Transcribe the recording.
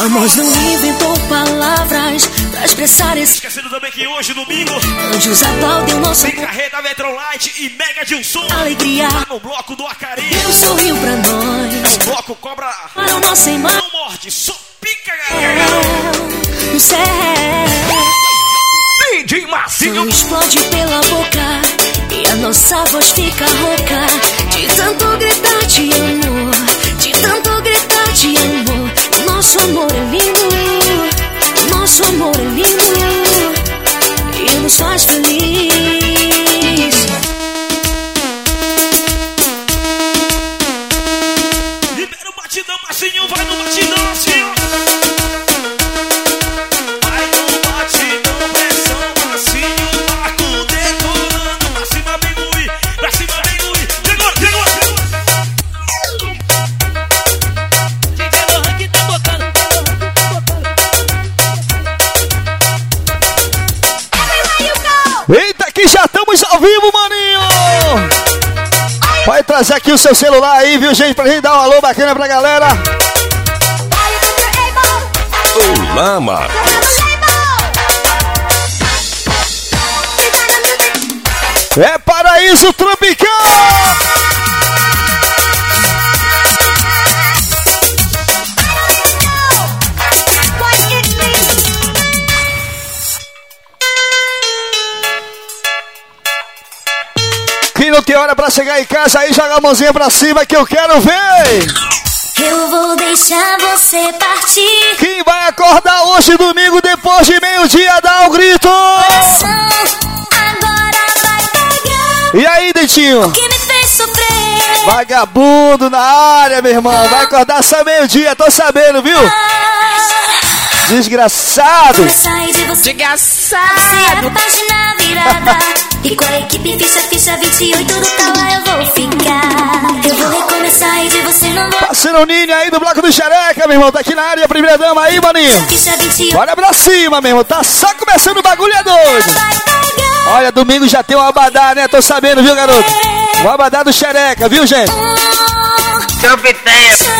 Amos não inventou palavras pra expressar esse. Esquecendo também que hoje, domingo, Anjos aplaudem o nosso tem carreta Metrolight e Mega de um som. alegria. Lá no bloco do Acari. Deus sorriu pra nós. O bloco cobra. Para o nosso irmão Não morde, só pica, galera. no céu. DJ Marcinho. Não explode pela boca e a nossa voz fica rouca de tanto gritar de feliz. Libera o batidão, Marcinho. Vai Eita, que já estamos ao vivo, maninho! Pode trazer aqui o seu celular aí, viu, gente? Pra gente dar um alô bacana pra galera. O Lama. É paraíso tropical! Quem não tem hora pra chegar em casa aí, joga a mãozinha pra cima que eu quero ver! Eu vou deixar você partir. Quem vai acordar hoje, domingo, depois de meio-dia, dá um grito! Coração agora vai pegar. E aí, Dentinho? Que me fez sofrer. Vagabundo na área, meu irmão. Vai acordar só meio-dia, tô sabendo, viu? Desgraçado! Vou sair de você. Desgraçado. E com a equipe ficha, ficha 28 do tal eu vou ficar Eu vou recomeçar e de você não vou Parceiro Ninho aí do Bloco do Xereca, meu irmão. Tá aqui na área, primeira dama aí, maninho. Ficha 28 Bora pra cima, meu irmão. Tá só começando o bagulho, é doido. Olha, domingo já tem um abadá, né? Tô sabendo, viu, garoto? O abadá do Xereca, viu, gente? Chorar